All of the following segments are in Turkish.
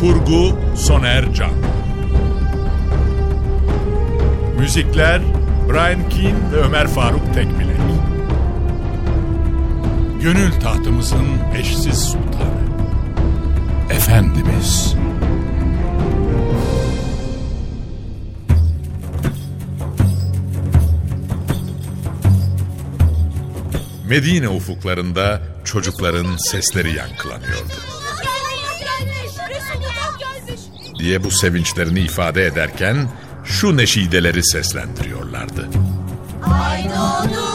Kurgu Soner Can. Müzikler Brian Keane ve Ömer Faruk Tekbilek. Gönül tahtımızın eşsiz sultanı Efendimiz. Medine ufuklarında çocukların sesleri yankılanıyordu. Diye bu sevinçlerini ifade ederken şu neşideleri seslendiriyorlardı. Ay doğdu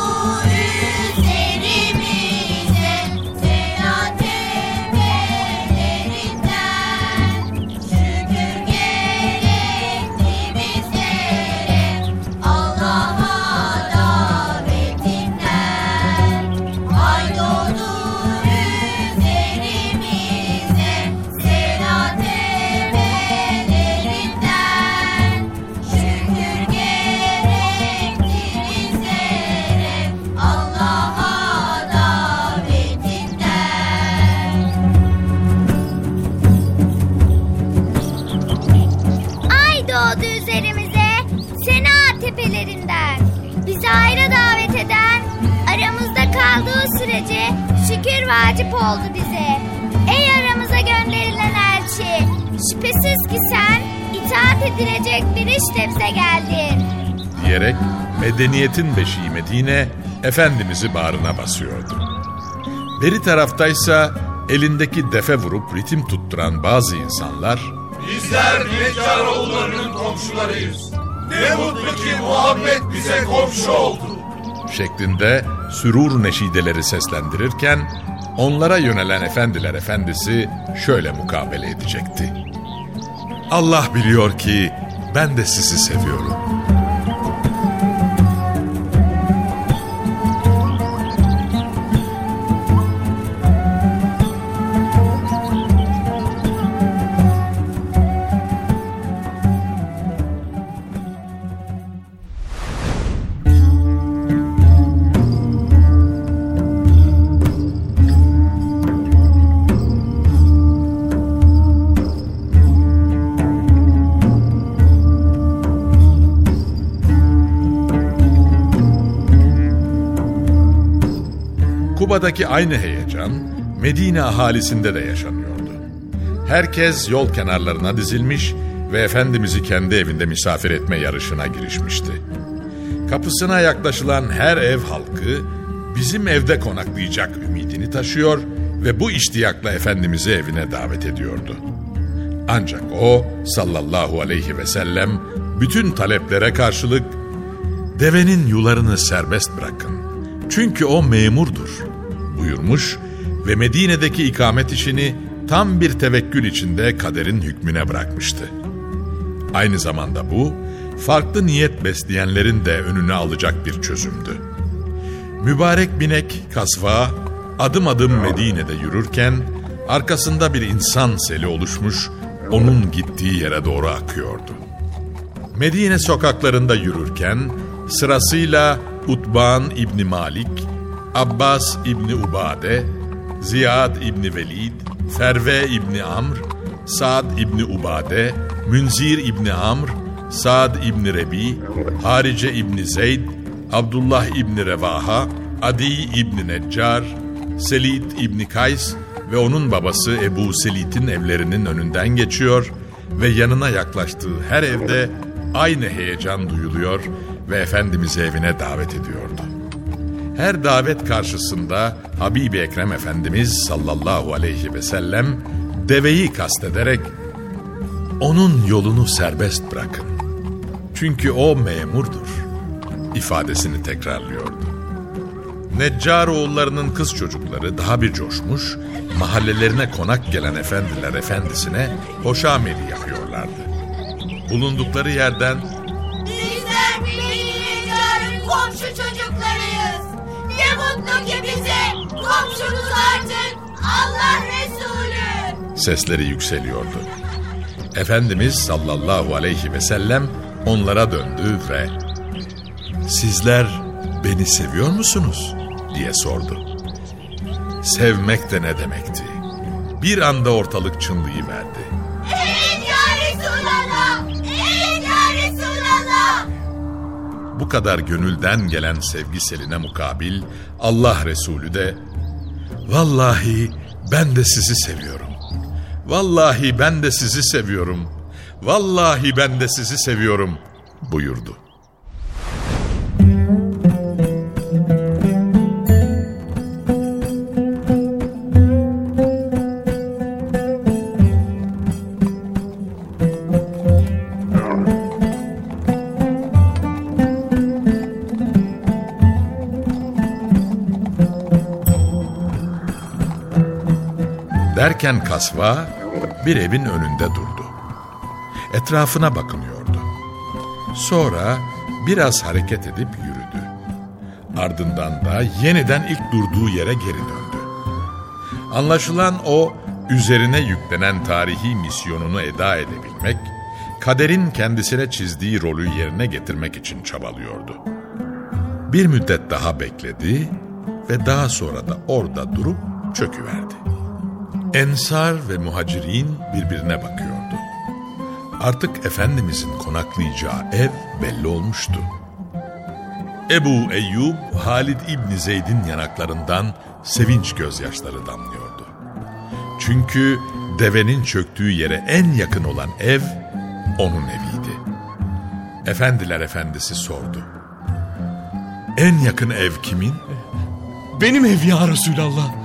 oldu bize Ey aramıza gönderilen elçi Şüphesiz ki sen itaat edilecek bir işte bize geldin diyerek medeniyetin beşiği Medine Efendimiz'i bağrına basıyordu. Beri taraftaysa elindeki defe vurup ritim tutturan bazı insanlar Bizler Mekkaroğullarının komşularıyız. Ne mutlu ki Muhammed bize komşu oldu. şeklinde sürur neşideleri seslendirirken onlara yönelen efendiler efendisi şöyle mukabele edecekti. Allah biliyor ki ben de sizi seviyorum. Kuba'daki aynı heyecan Medine ahalisinde de yaşanıyordu. Herkes yol kenarlarına dizilmiş ve Efendimiz'i kendi evinde misafir etme yarışına girişmişti. Kapısına yaklaşılan her ev halkı bizim evde konaklayacak ümidini taşıyor ve bu iştiyakla Efendimiz'i evine davet ediyordu. Ancak o sallallahu aleyhi ve sellem bütün taleplere karşılık devenin yularını serbest bırakın. Çünkü o memurdur buyurmuş ve Medine'deki ikamet işini tam bir tevekkül içinde kaderin hükmüne bırakmıştı. Aynı zamanda bu, farklı niyet besleyenlerin de önüne alacak bir çözümdü. Mübarek binek kasva adım adım Medine'de yürürken arkasında bir insan seli oluşmuş onun gittiği yere doğru akıyordu. Medine sokaklarında yürürken sırasıyla Utban İbni Malik, Abbas İbni Ubade, Ziyad İbni Velid, Ferve İbni Amr, Saad İbni Ubade, Münzir İbni Amr, Saad İbni Rebi, Harice İbni Zeyd, Abdullah İbni Revaha, Adi İbni Neccar, Selid İbni Kays ve onun babası Ebu Selit'in evlerinin önünden geçiyor ve yanına yaklaştığı her evde aynı heyecan duyuluyor ve Efendimiz'i evine davet ediyordu. Her davet karşısında Habibi Ekrem Efendimiz sallallahu aleyhi ve sellem deveyi kastederek onun yolunu serbest bırakın. Çünkü o memurdur ifadesini tekrarlıyordu. Neccar oğullarının kız çocukları daha bir coşmuş, mahallelerine konak gelen efendiler efendisine hoşameli yapıyorlardı. Bulundukları yerden Bizler Neccar'ın komşu çocuklarıyız. Mutlu ki bize komşumuz artık Allah Resulü. sesleri yükseliyordu. Efendimiz sallallahu aleyhi ve sellem onlara döndü ve "Sizler beni seviyor musunuz?" diye sordu. Sevmek de ne demekti? Bir anda ortalık çınlayıverdi. Evet Bu kadar gönülden gelen sevgiseline mukabil Allah Resulü de Vallahi ben de sizi seviyorum. Vallahi ben de sizi seviyorum. Vallahi ben de sizi seviyorum buyurdu. Derken kasva bir evin önünde durdu. Etrafına bakınıyordu. Sonra biraz hareket edip yürüdü. Ardından da yeniden ilk durduğu yere geri döndü. Anlaşılan o üzerine yüklenen tarihi misyonunu eda edebilmek, kaderin kendisine çizdiği rolü yerine getirmek için çabalıyordu. Bir müddet daha bekledi ve daha sonra da orada durup çöküverdi. Ensar ve muhacirin birbirine bakıyordu. Artık Efendimizin konaklayacağı ev belli olmuştu. Ebu Eyyub, Halid İbni Zeyd'in yanaklarından sevinç gözyaşları damlıyordu. Çünkü devenin çöktüğü yere en yakın olan ev onun eviydi. Efendiler efendisi sordu. En yakın ev kimin? Benim ev ya Resulallah.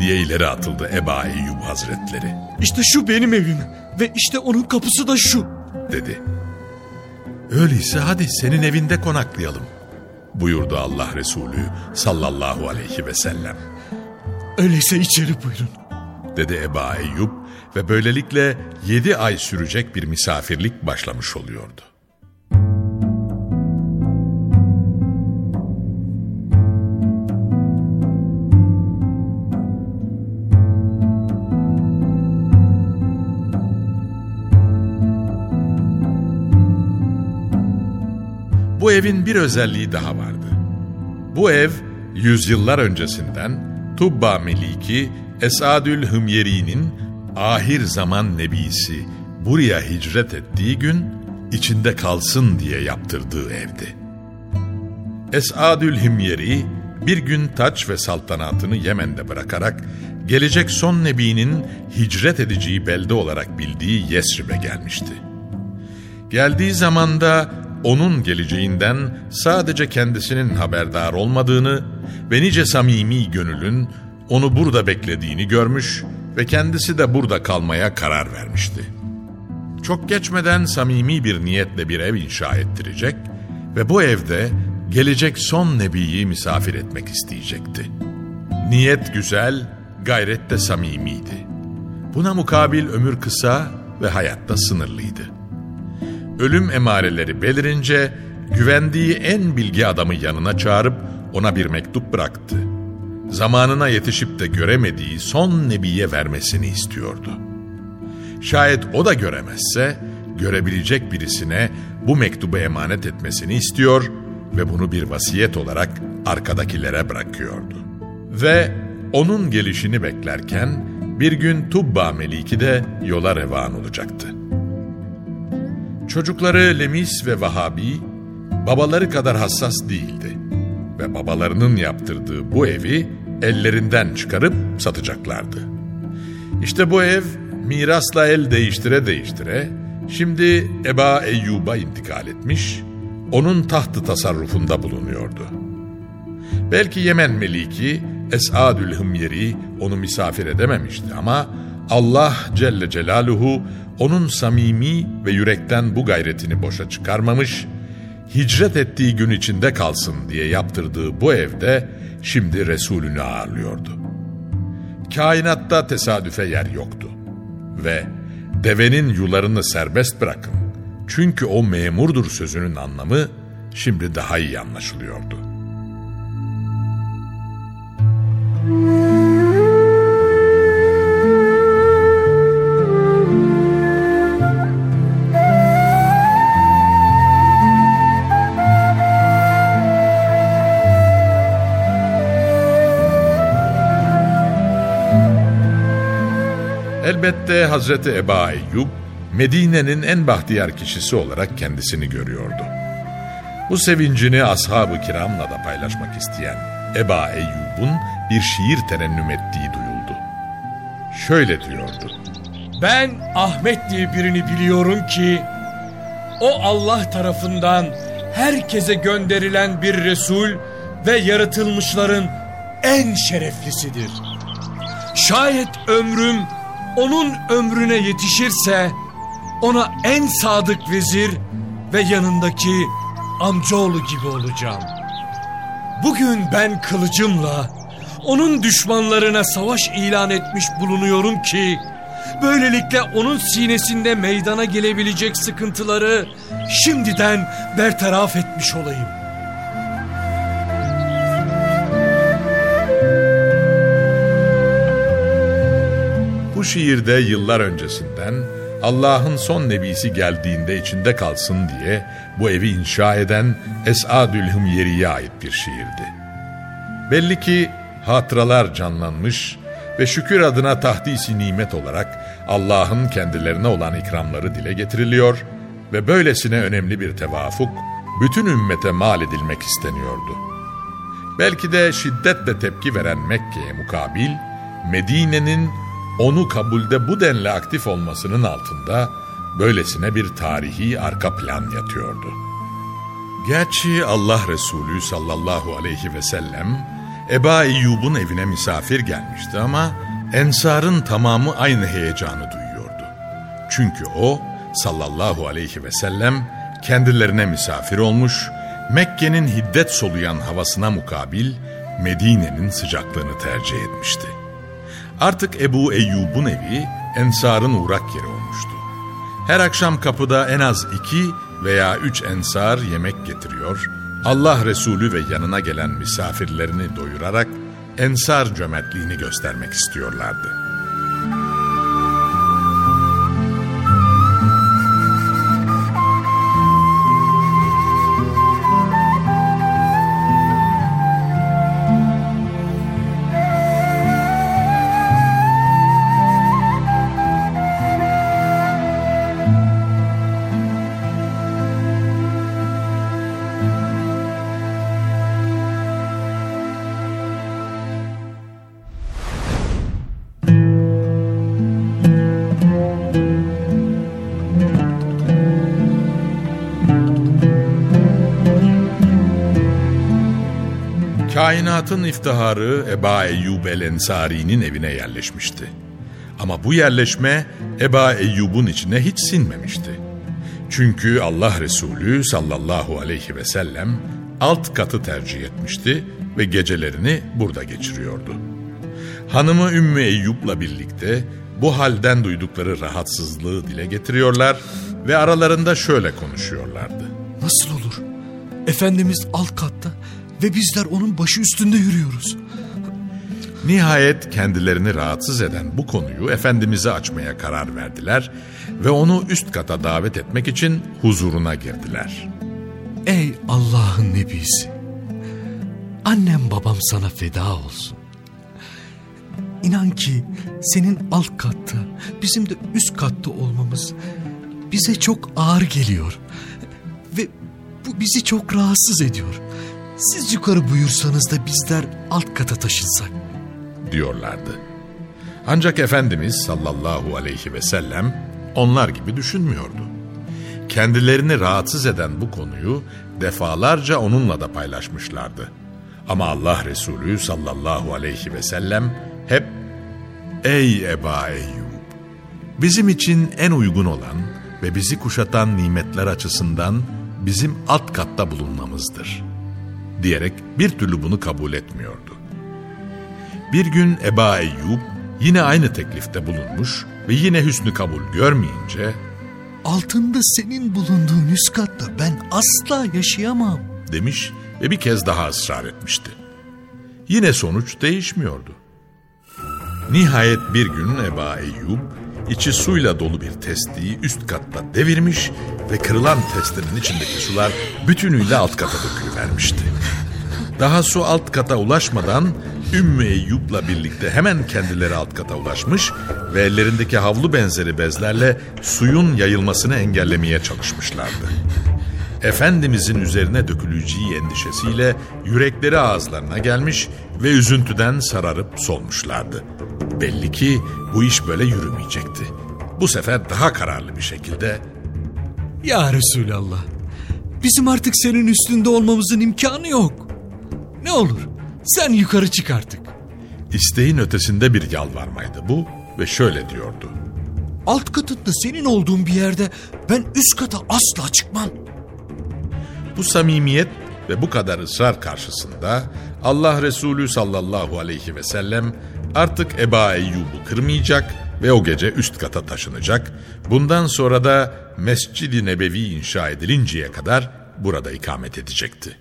Diye ileri atıldı Eba Eyyub Hazretleri. İşte şu benim evim. Ve işte onun kapısı da şu. dedi. Öyleyse hadi senin evinde konaklayalım buyurdu Allah Resulü sallallahu aleyhi ve sellem. Öyleyse içeri buyurun. Dedi Eba Eyyub ve böylelikle yedi ay sürecek bir misafirlik başlamış oluyordu. Bu evin bir özelliği daha vardı. Bu ev yüzyıllar öncesinden Tubba Meliki Esadül Hümyeri'nin ahir zaman nebisi buraya hicret ettiği gün içinde kalsın diye yaptırdığı evdi. Esadül Himyeri bir gün taç ve saltanatını Yemen'de bırakarak gelecek son nebinin hicret edeceği belde olarak bildiği Yesrib'e gelmişti. Geldiği zamanda onun geleceğinden sadece kendisinin haberdar olmadığını ve nice samimi gönülün onu burada beklediğini görmüş ve kendisi de burada kalmaya karar vermişti. Çok geçmeden samimi bir niyetle bir ev inşa ettirecek ve bu evde gelecek son nebiyi misafir etmek isteyecekti. Niyet güzel, gayret de samimiydi. Buna mukabil ömür kısa ve hayatta sınırlıydı. Ölüm emareleri belirince güvendiği en bilgi adamı yanına çağırıp ona bir mektup bıraktı. Zamanına yetişip de göremediği son nebiye vermesini istiyordu. Şayet o da göremezse görebilecek birisine bu mektubu emanet etmesini istiyor ve bunu bir vasiyet olarak arkadakilere bırakıyordu. Ve onun gelişini beklerken bir gün Tubba Meliki de yola revan olacaktı. Çocukları Lemis ve Vahabi babaları kadar hassas değildi ve babalarının yaptırdığı bu evi ellerinden çıkarıp satacaklardı. İşte bu ev mirasla el değiştire değiştire şimdi Eba Eyyub'a intikal etmiş, onun tahtı tasarrufunda bulunuyordu. Belki Yemen Meliki Esadül Hımyeri onu misafir edememişti ama Allah Celle Celaluhu onun samimi ve yürekten bu gayretini boşa çıkarmamış, hicret ettiği gün içinde kalsın diye yaptırdığı bu evde şimdi Resulünü ağırlıyordu. Kainatta tesadüfe yer yoktu. Ve devenin yularını serbest bırakın. Çünkü o memurdur sözünün anlamı şimdi daha iyi anlaşılıyordu. Elbette Hazreti Eba Eyyub, Medine'nin en bahtiyar kişisi olarak kendisini görüyordu. Bu sevincini ashab-ı kiramla da paylaşmak isteyen Eba Eyyub'un bir şiir terennüm ettiği duyuldu. Şöyle diyordu. Ben Ahmet diye birini biliyorum ki o Allah tarafından herkese gönderilen bir Resul ve yaratılmışların en şereflisidir. Şayet ömrüm onun ömrüne yetişirse ona en sadık vezir ve yanındaki amcaoğlu gibi olacağım. Bugün ben kılıcımla onun düşmanlarına savaş ilan etmiş bulunuyorum ki böylelikle onun sinesinde meydana gelebilecek sıkıntıları şimdiden bertaraf etmiş olayım. Bu şiirde yıllar öncesinden Allah'ın son nebisi geldiğinde içinde kalsın diye bu evi inşa eden Esadül Hımyeri'ye ait bir şiirdi. Belli ki hatıralar canlanmış ve şükür adına tahdisi nimet olarak Allah'ın kendilerine olan ikramları dile getiriliyor ve böylesine önemli bir tevafuk bütün ümmete mal edilmek isteniyordu. Belki de şiddetle tepki veren Mekke'ye mukabil Medine'nin onu kabulde bu denli aktif olmasının altında böylesine bir tarihi arka plan yatıyordu. Gerçi Allah Resulü sallallahu aleyhi ve sellem Eba Eyyub'un evine misafir gelmişti ama Ensar'ın tamamı aynı heyecanı duyuyordu. Çünkü o sallallahu aleyhi ve sellem kendilerine misafir olmuş, Mekke'nin hiddet soluyan havasına mukabil Medine'nin sıcaklığını tercih etmişti. Artık Ebu Eyyub'un evi Ensar'ın uğrak yeri olmuştu. Her akşam kapıda en az iki veya üç ensar yemek getiriyor, Allah Resulü ve yanına gelen misafirlerini doyurarak ensar cömertliğini göstermek istiyorlardı. Kainatın iftiharı Eba Eyyub el-Ensari'nin evine yerleşmişti. Ama bu yerleşme Eba Eyyub'un içine hiç sinmemişti. Çünkü Allah Resulü sallallahu aleyhi ve sellem alt katı tercih etmişti ve gecelerini burada geçiriyordu. Hanımı Ümmü Eyyub'la birlikte bu halden duydukları rahatsızlığı dile getiriyorlar ve aralarında şöyle konuşuyorlardı. Nasıl olur? Efendimiz alt katta ve bizler onun başı üstünde yürüyoruz. Nihayet kendilerini rahatsız eden bu konuyu Efendimiz'e açmaya karar verdiler ve onu üst kata davet etmek için huzuruna girdiler. Ey Allah'ın nebisi! Annem babam sana feda olsun. İnan ki senin alt katta, bizim de üst katta olmamız bize çok ağır geliyor. Ve bu bizi çok rahatsız ediyor. Siz yukarı buyursanız da bizler alt kata taşınsak. diyorlardı. Ancak Efendimiz sallallahu aleyhi ve sellem onlar gibi düşünmüyordu. Kendilerini rahatsız eden bu konuyu defalarca onunla da paylaşmışlardı. Ama Allah Resulü sallallahu aleyhi ve sellem hep Ey Eba Eyyub! Bizim için en uygun olan ve bizi kuşatan nimetler açısından bizim alt katta bulunmamızdır. Diyerek bir türlü bunu kabul etmiyordu. Bir gün Eba Eyyub yine aynı teklifte bulunmuş ve yine hüsnü kabul görmeyince Altında senin bulunduğun üst katta ben asla yaşayamam. demiş ve bir kez daha ısrar etmişti. Yine sonuç değişmiyordu. Nihayet bir gün Eba Eyyub içi suyla dolu bir testiyi üst katta devirmiş ve kırılan testinin içindeki sular bütünüyle alt kata dökülüvermişti. Daha su alt kata ulaşmadan Ümmü Eyyub'la birlikte hemen kendileri alt kata ulaşmış ve ellerindeki havlu benzeri bezlerle suyun yayılmasını engellemeye çalışmışlardı. Efendimizin üzerine döküleceği endişesiyle yürekleri ağızlarına gelmiş ve üzüntüden sararıp solmuşlardı. Belli ki bu iş böyle yürümeyecekti. Bu sefer daha kararlı bir şekilde Ya Resulallah, bizim artık senin üstünde olmamızın imkanı yok. Ne olur sen yukarı çık artık. isteğin ötesinde bir yalvarmaydı bu ve şöyle diyordu. Alt katında senin olduğun bir yerde ben üst kata asla çıkmam. Bu samimiyet ve bu kadar ısrar karşısında Allah Resulü sallallahu aleyhi ve sellem artık Eba Eyyub'u kırmayacak ve o gece üst kata taşınacak. Bundan sonra da Mescid-i Nebevi inşa edilinceye kadar burada ikamet edecekti.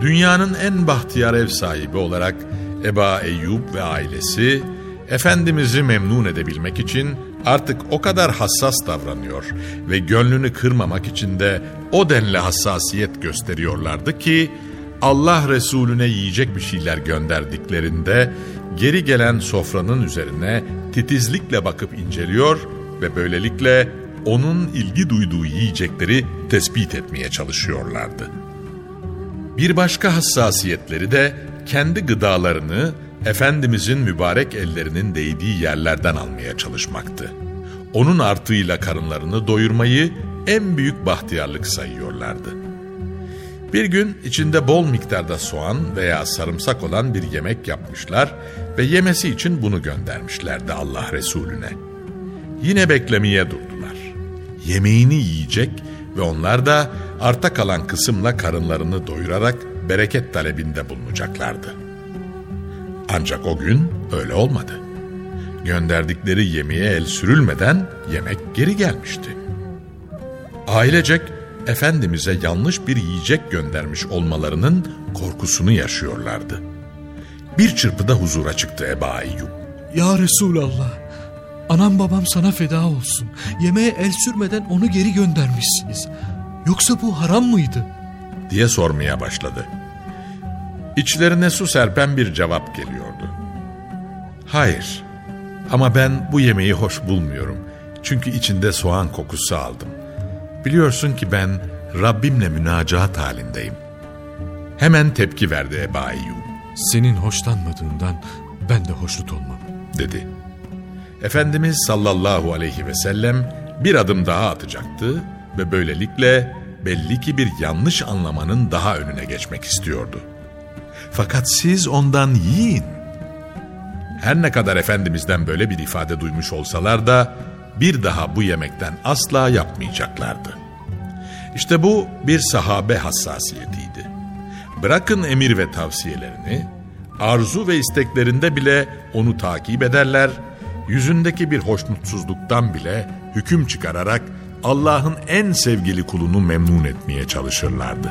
Dünyanın en bahtiyar ev sahibi olarak Eba Eyyub ve ailesi Efendimiz'i memnun edebilmek için artık o kadar hassas davranıyor ve gönlünü kırmamak için de o denli hassasiyet gösteriyorlardı ki Allah Resulüne yiyecek bir şeyler gönderdiklerinde geri gelen sofranın üzerine titizlikle bakıp inceliyor ve böylelikle onun ilgi duyduğu yiyecekleri tespit etmeye çalışıyorlardı. Bir başka hassasiyetleri de kendi gıdalarını Efendimizin mübarek ellerinin değdiği yerlerden almaya çalışmaktı. Onun artığıyla karınlarını doyurmayı en büyük bahtiyarlık sayıyorlardı. Bir gün içinde bol miktarda soğan veya sarımsak olan bir yemek yapmışlar ve yemesi için bunu göndermişlerdi Allah Resulüne. Yine beklemeye durdular. Yemeğini yiyecek ve onlar da arta kalan kısımla karınlarını doyurarak bereket talebinde bulunacaklardı. Ancak o gün öyle olmadı. Gönderdikleri yemeğe el sürülmeden yemek geri gelmişti. Ailecek Efendimiz'e yanlış bir yiyecek göndermiş olmalarının korkusunu yaşıyorlardı. Bir çırpıda huzura çıktı Eba Eyyub. Ya Resulallah, anam babam sana feda olsun. Yemeğe el sürmeden onu geri göndermişsiniz. Yoksa bu haram mıydı? diye sormaya başladı. İçlerine su serpen bir cevap geliyordu. Hayır ama ben bu yemeği hoş bulmuyorum. Çünkü içinde soğan kokusu aldım. Biliyorsun ki ben Rabbimle münacat halindeyim. Hemen tepki verdi Eba Eyyub Senin hoşlanmadığından ben de hoşnut olmam. dedi. Efendimiz sallallahu aleyhi ve sellem bir adım daha atacaktı ve böylelikle belli ki bir yanlış anlamanın daha önüne geçmek istiyordu. Fakat siz ondan yiyin. Her ne kadar Efendimiz'den böyle bir ifade duymuş olsalar da bir daha bu yemekten asla yapmayacaklardı. İşte bu bir sahabe hassasiyetiydi. Bırakın emir ve tavsiyelerini, arzu ve isteklerinde bile onu takip ederler, yüzündeki bir hoşnutsuzluktan bile hüküm çıkararak Allah'ın en sevgili kulunu memnun etmeye çalışırlardı.